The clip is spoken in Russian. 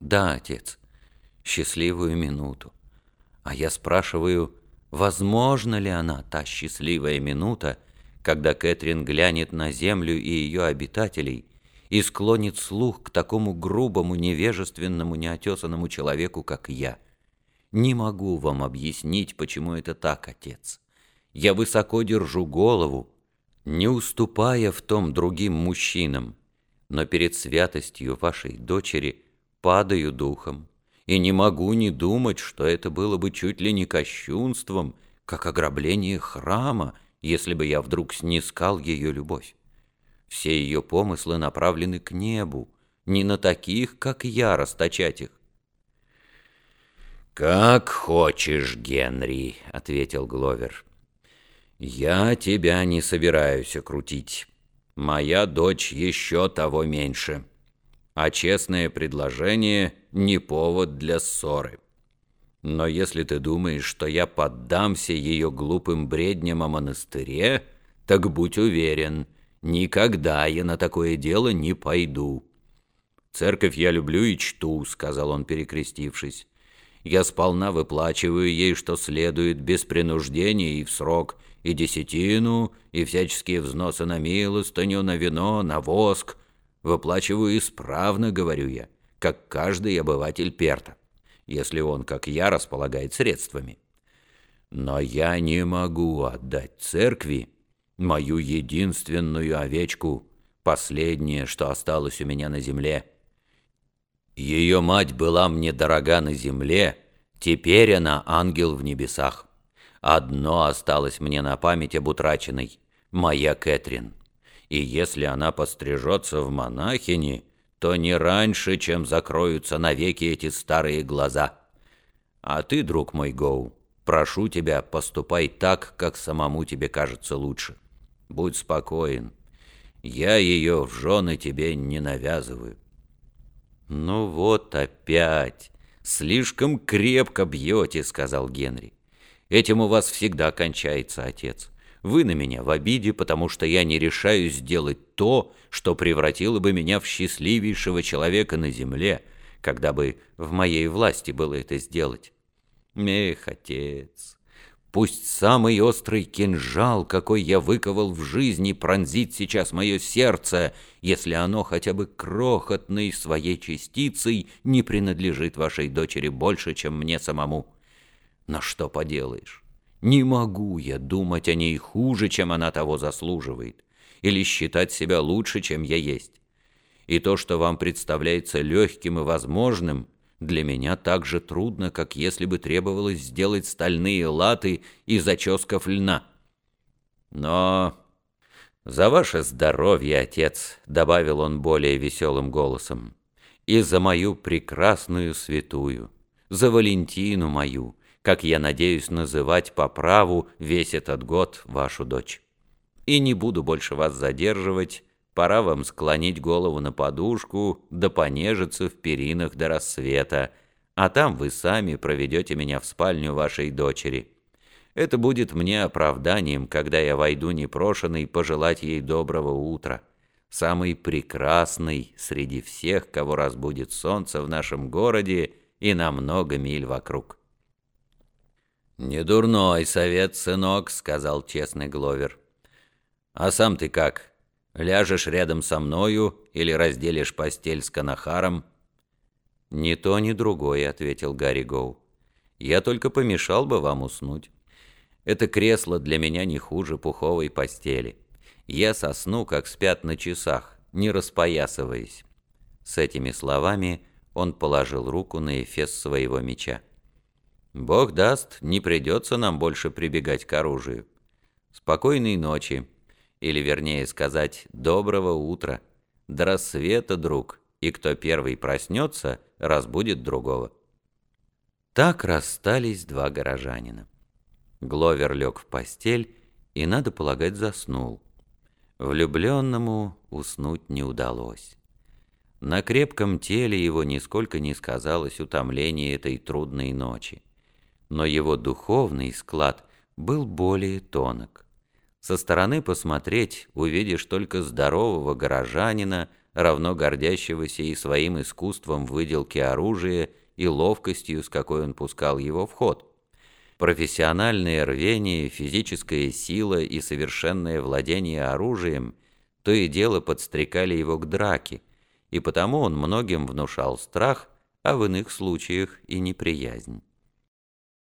Да, отец, счастливую минуту. А я спрашиваю, возможно ли она, та счастливая минута, когда Кэтрин глянет на землю и ее обитателей и склонит слух к такому грубому, невежественному, неотесанному человеку, как я. Не могу вам объяснить, почему это так, отец. Я высоко держу голову, не уступая в том другим мужчинам, но перед святостью вашей дочери падаю духом и не могу не думать, что это было бы чуть ли не кощунством, как ограбление храма, если бы я вдруг снискал ее любовь. Все ее помыслы направлены к небу, не на таких, как я, расточать их. «Как хочешь, Генри», — ответил Гловер. «Я тебя не собираюсь окрутить. Моя дочь еще того меньше. А честное предложение — не повод для ссоры. Но если ты думаешь, что я поддамся ее глупым бредням о монастыре, так будь уверен, никогда я на такое дело не пойду. Церковь я люблю и чту, сказал он, перекрестившись. Я сполна выплачиваю ей, что следует, без принуждения и в срок, и десятину, и всяческие взносы на милостыню, на вино, на воск. Выплачиваю исправно, говорю я, как каждый обыватель Перта если он, как я, располагает средствами. Но я не могу отдать церкви мою единственную овечку, последнее, что осталось у меня на земле. Ее мать была мне дорога на земле, теперь она ангел в небесах. Одно осталось мне на память об утраченной — моя Кэтрин. И если она пострижется в монахини, то не раньше, чем закроются навеки эти старые глаза. А ты, друг мой Гоу, прошу тебя, поступай так, как самому тебе кажется лучше. Будь спокоен. Я ее в жены тебе не навязываю. Ну вот опять. Слишком крепко бьете, сказал Генри. Этим у вас всегда кончается отец. Вы на меня в обиде, потому что я не решаюсь сделать то, что превратило бы меня в счастливейшего человека на земле, когда бы в моей власти было это сделать. Эх, отец, пусть самый острый кинжал, какой я выковал в жизни, пронзит сейчас мое сердце, если оно хотя бы крохотной своей частицей не принадлежит вашей дочери больше, чем мне самому. Но что поделаешь? Не могу я думать о ней хуже, чем она того заслуживает, или считать себя лучше, чем я есть. И то, что вам представляется легким и возможным, для меня так же трудно, как если бы требовалось сделать стальные латы из заческов льна. Но за ваше здоровье, отец, добавил он более веселым голосом, и за мою прекрасную святую, за Валентину мою, как я надеюсь называть по праву весь этот год вашу дочь. И не буду больше вас задерживать, пора вам склонить голову на подушку, да понежиться в перинах до рассвета, а там вы сами проведете меня в спальню вашей дочери. Это будет мне оправданием, когда я войду непрошенный пожелать ей доброго утра, самый прекрасный среди всех, кого разбудит солнце в нашем городе и на много миль вокруг. «Не дурной совет, сынок», — сказал честный Гловер. «А сам ты как? Ляжешь рядом со мною или разделишь постель с Канахаром?» «Ни то, ни другое», — ответил Гарри Гоу. «Я только помешал бы вам уснуть. Это кресло для меня не хуже пуховой постели. Я сосну, как спят на часах, не распоясываясь». С этими словами он положил руку на эфес своего меча. Бог даст, не придется нам больше прибегать к оружию. Спокойной ночи, или вернее сказать, доброго утра. До рассвета, друг, и кто первый проснется, разбудит другого. Так расстались два горожанина. Гловер лег в постель и, надо полагать, заснул. Влюбленному уснуть не удалось. На крепком теле его нисколько не сказалось утомление этой трудной ночи но его духовный склад был более тонок. Со стороны посмотреть увидишь только здорового горожанина равно гордящегося и своим искусством выделки оружия и ловкостью, с какой он пускал его в ход. Профессиональное рвение, физическая сила и совершенное владение оружием то и дело подстрекали его к драке, и потому он многим внушал страх, а в иных случаях и неприязнь.